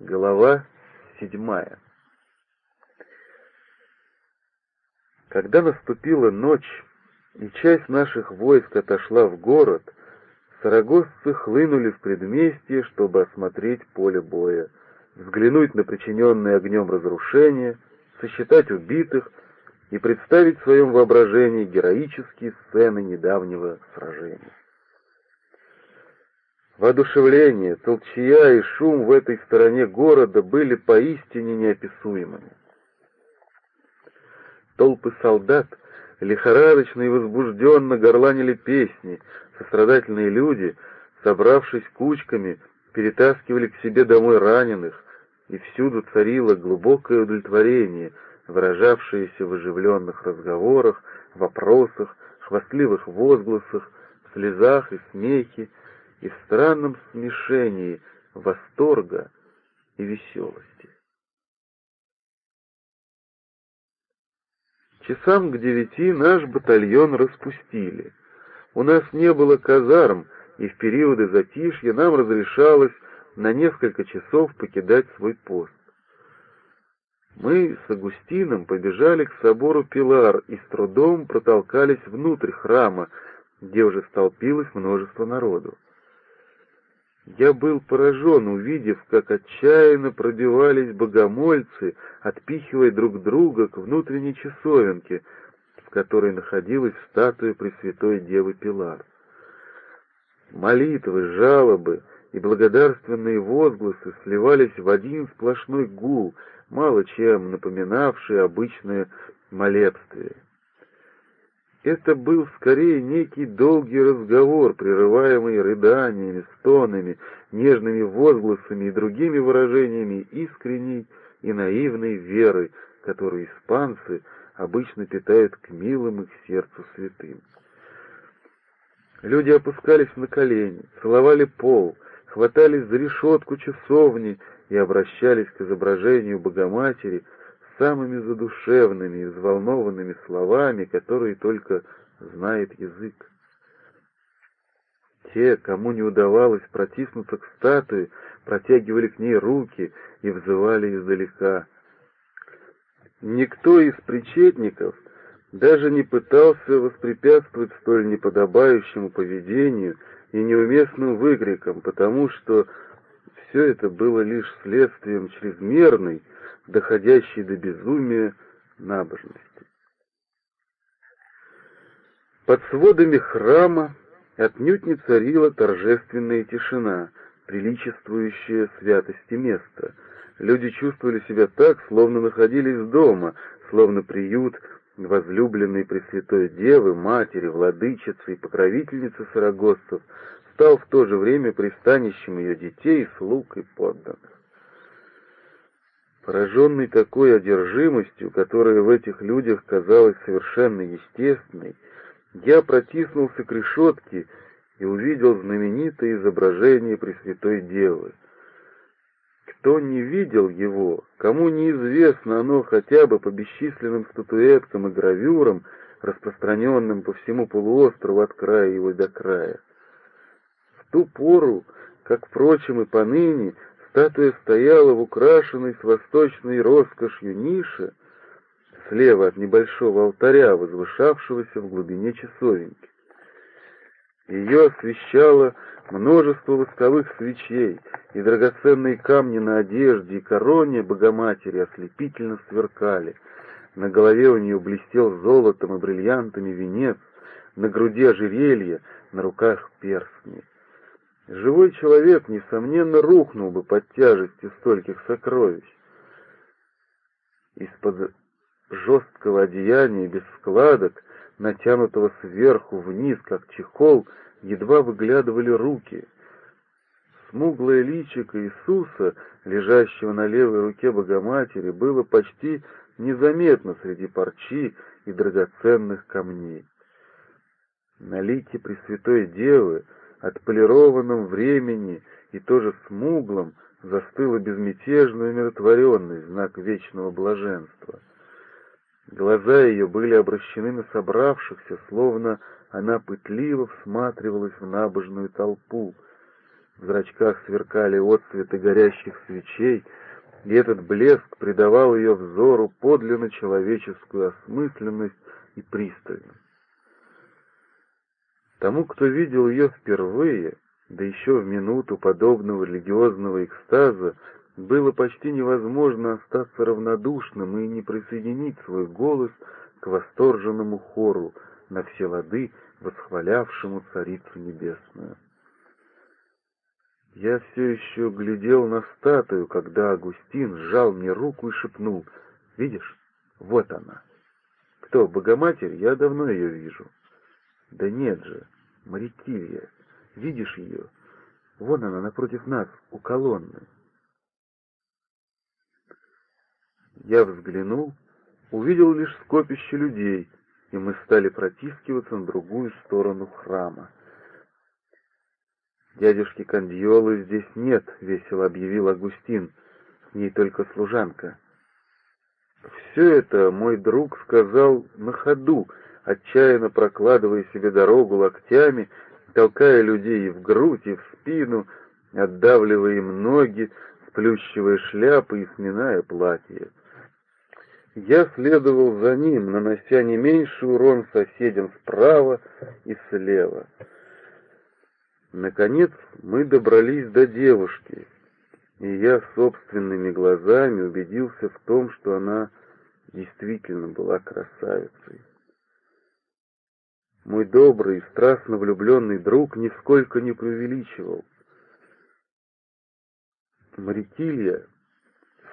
Глава седьмая Когда наступила ночь, и часть наших войск отошла в город, сарагосцы хлынули в предместье, чтобы осмотреть поле боя, взглянуть на причиненные огнем разрушения, сосчитать убитых и представить в своем воображении героические сцены недавнего сражения. Воодушевление, толчья и шум в этой стороне города были поистине неописуемыми. Толпы солдат лихорадочно и возбужденно горланили песни, сострадательные люди, собравшись кучками, перетаскивали к себе домой раненых, и всюду царило глубокое удовлетворение, выражавшееся в оживленных разговорах, вопросах, хвастливых возгласах, слезах и смехе, и странном смешении восторга и веселости. Часам к девяти наш батальон распустили. У нас не было казарм, и в периоды затишья нам разрешалось на несколько часов покидать свой пост. Мы с Агустином побежали к собору Пилар и с трудом протолкались внутрь храма, где уже столпилось множество народу. Я был поражен, увидев, как отчаянно пробивались богомольцы, отпихивая друг друга к внутренней часовенке, в которой находилась статуя Пресвятой Девы Пилар. Молитвы, жалобы и благодарственные возгласы сливались в один сплошной гул, мало чем напоминавший обычное молебствие. Это был скорее некий долгий разговор, прерываемый рыданиями, стонами, нежными возгласами и другими выражениями искренней и наивной веры, которую испанцы обычно питают к милым их сердцу святым. Люди опускались на колени, целовали пол, хватались за решетку часовни и обращались к изображению Богоматери — самыми задушевными и взволнованными словами, которые только знает язык. Те, кому не удавалось протиснуться к статуе, протягивали к ней руки и взывали издалека. Никто из причетников даже не пытался воспрепятствовать столь неподобающему поведению и неуместным выкрикам, потому что все это было лишь следствием чрезмерной, доходящей до безумия набожности. Под сводами храма отнюдь не царила торжественная тишина, приличествующая святости места. Люди чувствовали себя так, словно находились дома, словно приют возлюбленной Пресвятой Девы, Матери, Владычицы и Покровительницы Сарагоссов стал в то же время пристанищем ее детей, слуг и подданных. Пораженный такой одержимостью, которая в этих людях казалась совершенно естественной, я протиснулся к решетке и увидел знаменитое изображение Пресвятой Девы. Кто не видел его, кому неизвестно оно хотя бы по бесчисленным статуэткам и гравюрам, распространенным по всему полуострову от края его до края. В ту пору, как, впрочем, и поныне, Статуя стояла в украшенной с восточной роскошью нише, слева от небольшого алтаря, возвышавшегося в глубине часовенки. Ее освещало множество восковых свечей, и драгоценные камни на одежде и короне Богоматери ослепительно сверкали. На голове у нее блестел золотом и бриллиантами венец, на груди ожерелье, на руках перстни. Живой человек, несомненно, рухнул бы под тяжестью стольких сокровищ. Из-под жесткого одеяния без складок, натянутого сверху вниз, как чехол, едва выглядывали руки. Смуглое личико Иисуса, лежащего на левой руке Богоматери, было почти незаметно среди парчи и драгоценных камней. На лике Пресвятой Девы — отполированном времени и тоже смуглом, застыла безмятежная умиротворенность, знак вечного блаженства. Глаза ее были обращены на собравшихся, словно она пытливо всматривалась в набожную толпу. в зрачках сверкали отцветы горящих свечей, и этот блеск придавал ее взору подлинно человеческую осмысленность и пристальность. Тому, кто видел ее впервые, да еще в минуту подобного религиозного экстаза, было почти невозможно остаться равнодушным и не присоединить свой голос к восторженному хору на все лады, восхвалявшему Царицу Небесную. Я все еще глядел на статую, когда Агустин сжал мне руку и шепнул, «Видишь, вот она». «Кто, Богоматерь? Я давно ее вижу». «Да нет же, Марикилья, видишь ее? Вон она напротив нас, у колонны». Я взглянул, увидел лишь скопище людей, и мы стали протискиваться на другую сторону храма. «Дядюшки Кандиолы здесь нет», — весело объявил Агустин, — «с ней только служанка». Все это мой друг сказал на ходу, отчаянно прокладывая себе дорогу локтями, толкая людей и в грудь, и в спину, отдавливая им ноги, сплющивая шляпы и сминая платье. Я следовал за ним, нанося не меньший урон соседям справа и слева. Наконец мы добрались до девушки, и я собственными глазами убедился в том, что она действительно была красавицей. Мой добрый и страстно влюбленный друг нисколько не преувеличивал. Марикилья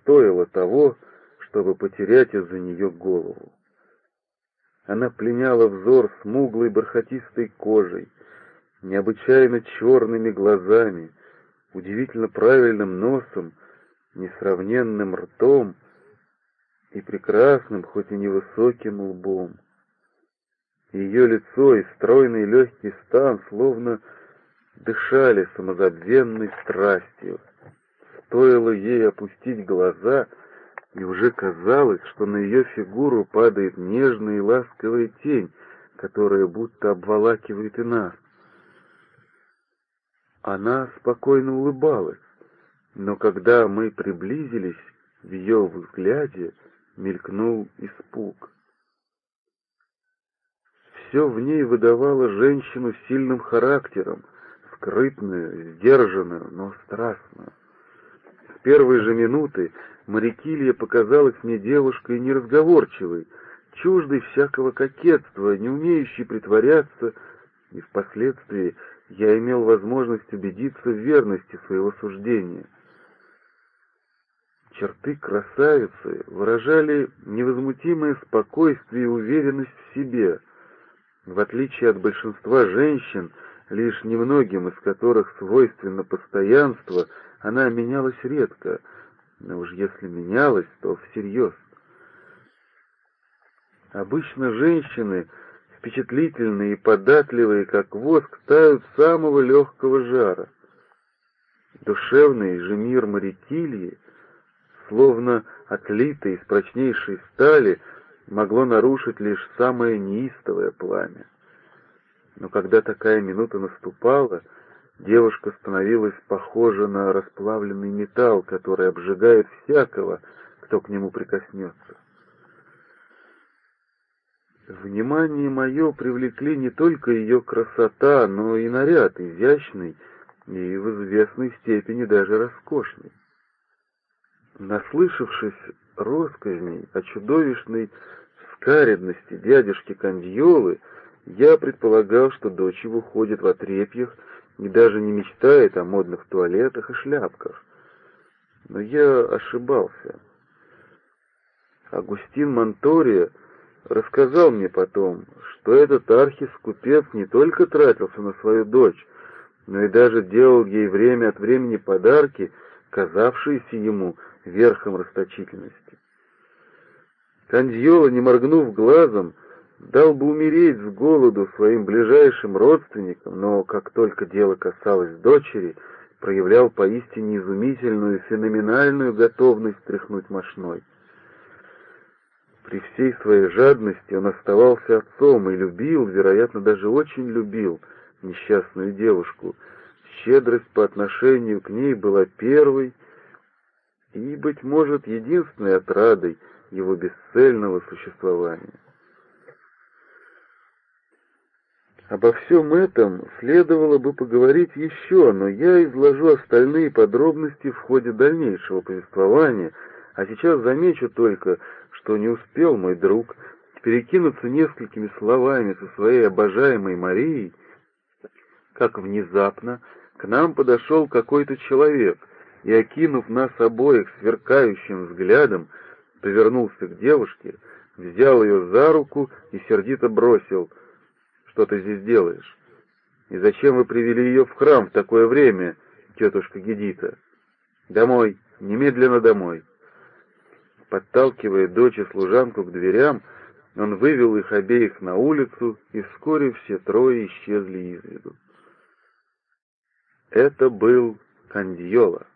стоила того, чтобы потерять из-за нее голову. Она пленяла взор смуглой бархатистой кожей, необычайно черными глазами, удивительно правильным носом, несравненным ртом и прекрасным, хоть и невысоким лбом. Ее лицо и стройный легкий стан словно дышали самозабвенной страстью. Стоило ей опустить глаза, и уже казалось, что на ее фигуру падает нежная и ласковая тень, которая будто обволакивает и нас. Она спокойно улыбалась, но когда мы приблизились, в ее взгляде мелькнул испуг. Все в ней выдавало женщину с сильным характером, скрытную, сдержанную, но страстную. С первой же минуты Марикилья показалась мне девушкой неразговорчивой, чуждой всякого кокетства, не умеющей притворяться, и впоследствии я имел возможность убедиться в верности своего суждения. Черты красавицы выражали невозмутимое спокойствие и уверенность в себе. В отличие от большинства женщин, лишь немногим из которых свойственно постоянство, она менялась редко, но уж если менялась, то всерьез. Обычно женщины впечатлительные и податливые, как воск, тают самого легкого жара. Душевный же мир Маритильи, словно отлитый из прочнейшей стали, могло нарушить лишь самое неистовое пламя. Но когда такая минута наступала, девушка становилась похожа на расплавленный металл, который обжигает всякого, кто к нему прикоснется. Внимание мое привлекли не только ее красота, но и наряд, изящный и в известной степени даже роскошный. Наслышавшись россказней о чудовищной скаредности дядюшки Кандьолы, я предполагал, что дочь его ходит в отрепьях и даже не мечтает о модных туалетах и шляпках. Но я ошибался. Агустин Монтория рассказал мне потом, что этот архискупец не только тратился на свою дочь, но и даже делал ей время от времени подарки, казавшиеся ему верхом расточительности. Кандьола, не моргнув глазом, дал бы умереть с голоду своим ближайшим родственникам, но как только дело касалось дочери, проявлял поистине изумительную, феноменальную готовность тряхнуть мошной. При всей своей жадности он оставался отцом и любил, вероятно, даже очень любил несчастную девушку, щедрость по отношению к ней была первой и, быть может, единственной отрадой его бесцельного существования. Обо всем этом следовало бы поговорить еще, но я изложу остальные подробности в ходе дальнейшего повествования, а сейчас замечу только, что не успел мой друг перекинуться несколькими словами со своей обожаемой Марией, как внезапно к нам подошел какой-то человек и, окинув нас обоих сверкающим взглядом, повернулся к девушке, взял ее за руку и сердито бросил — что ты здесь делаешь? И зачем вы привели ее в храм в такое время, тетушка Гедита? Домой, немедленно домой. Подталкивая дочь и служанку к дверям, он вывел их обеих на улицу, и вскоре все трое исчезли из виду. Это был Кандиола.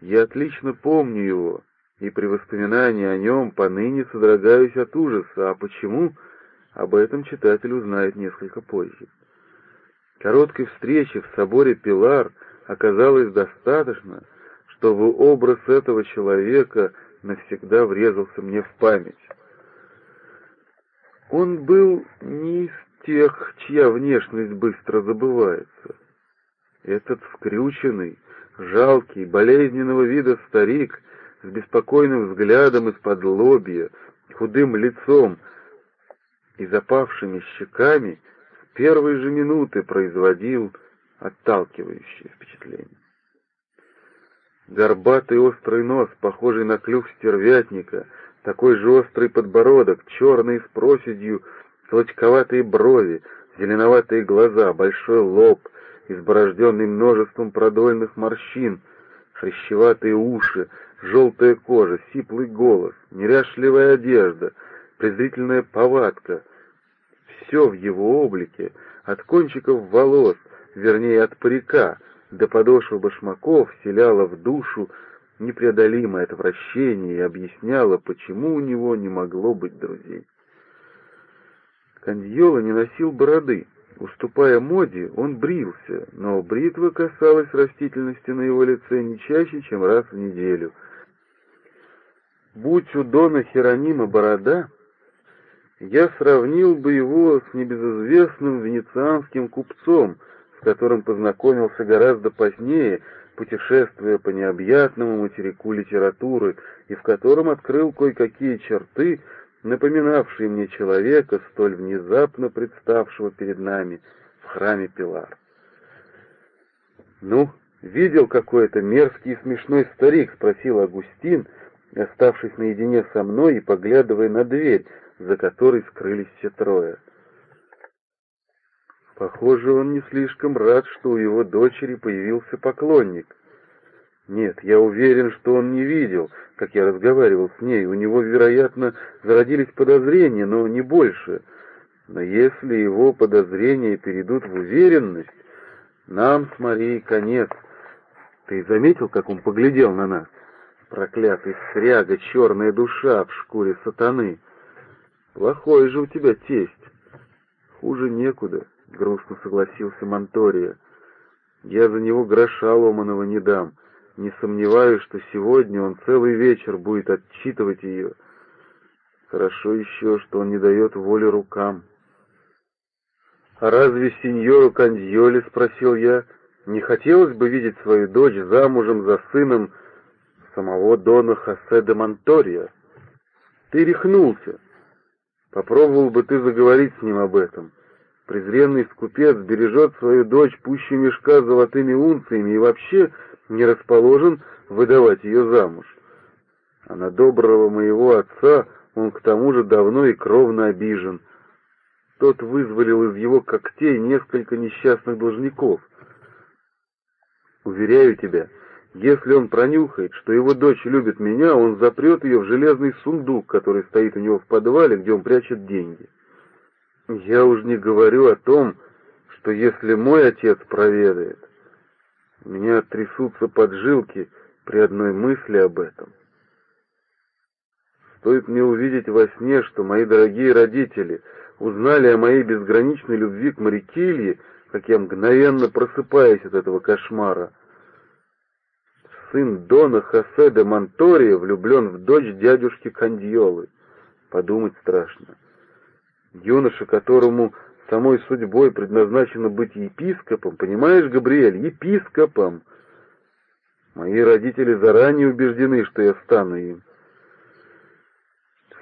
Я отлично помню его, и при воспоминании о нем поныне содрогаюсь от ужаса. А почему? Об этом читатель узнает несколько позже. Короткой встречи в соборе Пилар оказалось достаточно, чтобы образ этого человека навсегда врезался мне в память. Он был не из тех, чья внешность быстро забывается. Этот скрюченный, жалкий, болезненного вида старик с беспокойным взглядом из-под лобья, худым лицом, и запавшими щеками с первой же минуты производил отталкивающее впечатление. Горбатый острый нос, похожий на клюв стервятника, такой же острый подбородок, черный с проседью, клочковатые брови, зеленоватые глаза, большой лоб, изборожденный множеством продольных морщин, хрящеватые уши, желтая кожа, сиплый голос, неряшливая одежда — презрительная повадка. Все в его облике, от кончиков волос, вернее от парика, до подошвы башмаков, вселяло в душу непреодолимое отвращение и объясняло, почему у него не могло быть друзей. Кандьола не носил бороды. Уступая моде, он брился, но бритва касалась растительности на его лице не чаще, чем раз в неделю. Будь у Дона Херонима борода, я сравнил бы его с небезызвестным венецианским купцом, с которым познакомился гораздо позднее, путешествуя по необъятному материку литературы, и в котором открыл кое-какие черты, напоминавшие мне человека, столь внезапно представшего перед нами в храме Пилар. «Ну, видел какой-то мерзкий и смешной старик?» — спросил Агустин, оставшись наедине со мной и поглядывая на дверь, за которой скрылись все трое. Похоже, он не слишком рад, что у его дочери появился поклонник. Нет, я уверен, что он не видел, как я разговаривал с ней. У него, вероятно, зародились подозрения, но не больше. Но если его подозрения перейдут в уверенность, нам с Марией конец. Ты заметил, как он поглядел на нас? Проклятый сряга, черная душа в шкуре сатаны. Плохой же у тебя тесть. Хуже некуда, грустно согласился Монтория. Я за него гроша ломаного не дам. Не сомневаюсь, что сегодня он целый вечер будет отчитывать ее. Хорошо еще, что он не дает воли рукам. «А разве сеньору Кандьоли, — спросил я, — не хотелось бы видеть свою дочь замужем за сыном самого Дона Хосе де Монтория? Ты рехнулся. Попробовал бы ты заговорить с ним об этом. Презренный скупец бережет свою дочь пуще мешка золотыми унциями и вообще не расположен выдавать ее замуж. А на доброго моего отца он к тому же давно и кровно обижен. Тот вызволил из его когтей несколько несчастных должников. Уверяю тебя, если он пронюхает, что его дочь любит меня, он запрет ее в железный сундук, который стоит у него в подвале, где он прячет деньги. Я уж не говорю о том, что если мой отец проведает, меня трясутся поджилки при одной мысли об этом. Стоит мне увидеть во сне, что мои дорогие родители узнали о моей безграничной любви к Марикилье, как я мгновенно просыпаюсь от этого кошмара. Сын Дона Хосе де Монтория влюблен в дочь дядюшки Кандьолы. Подумать страшно. Юноша, которому самой судьбой предназначено быть епископом, понимаешь, Габриэль, епископом. Мои родители заранее убеждены, что я стану им.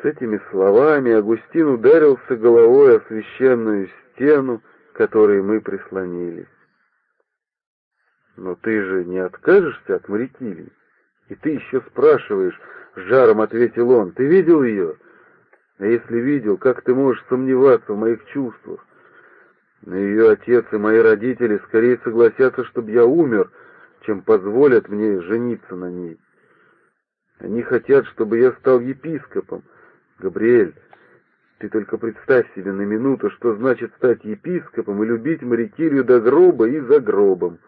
С этими словами Агустин ударился головой о священную стену, которой мы прислонились. «Но ты же не откажешься от Марикилии? И ты еще спрашиваешь, — жаром ответил он, — ты видел ее? А если видел, как ты можешь сомневаться в моих чувствах? Но ее отец и мои родители скорее согласятся, чтобы я умер, чем позволят мне жениться на ней. Они хотят, чтобы я стал епископом. Габриэль, ты только представь себе на минуту, что значит стать епископом и любить Марикилью до гроба и за гробом.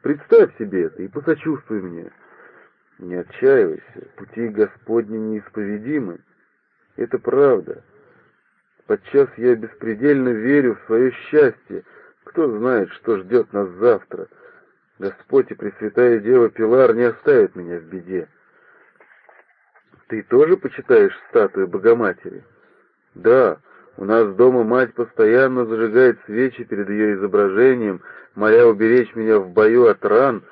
Представь себе это и посочувствуй мне. Не отчаивайся, пути Господни неисповедимы. Это правда. Подчас я беспредельно верю в свое счастье. Кто знает, что ждет нас завтра — Господь и Пресвятая Дева Пилар не оставят меня в беде. Ты тоже почитаешь статую Богоматери? Да, у нас дома мать постоянно зажигает свечи перед ее изображением, моля уберечь меня в бою от ран,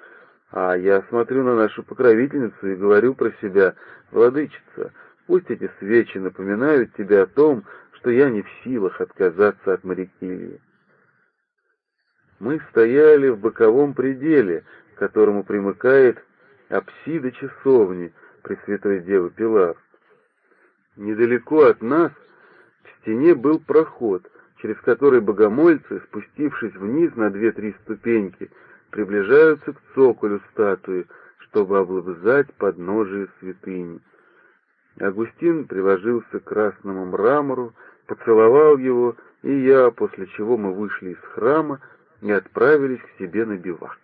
а я смотрю на нашу покровительницу и говорю про себя, «Владычица, пусть эти свечи напоминают тебе о том, что я не в силах отказаться от Марикилии». Мы стояли в боковом пределе, к которому примыкает апсида часовни Пресвятой Девы Пилар. Недалеко от нас в стене был проход, через который богомольцы, спустившись вниз на две-три ступеньки, приближаются к цоколю статуи, чтобы облобзать подножие святыни. Агустин приложился к красному мрамору, поцеловал его, и я, после чего мы вышли из храма, и отправились к себе на бивак.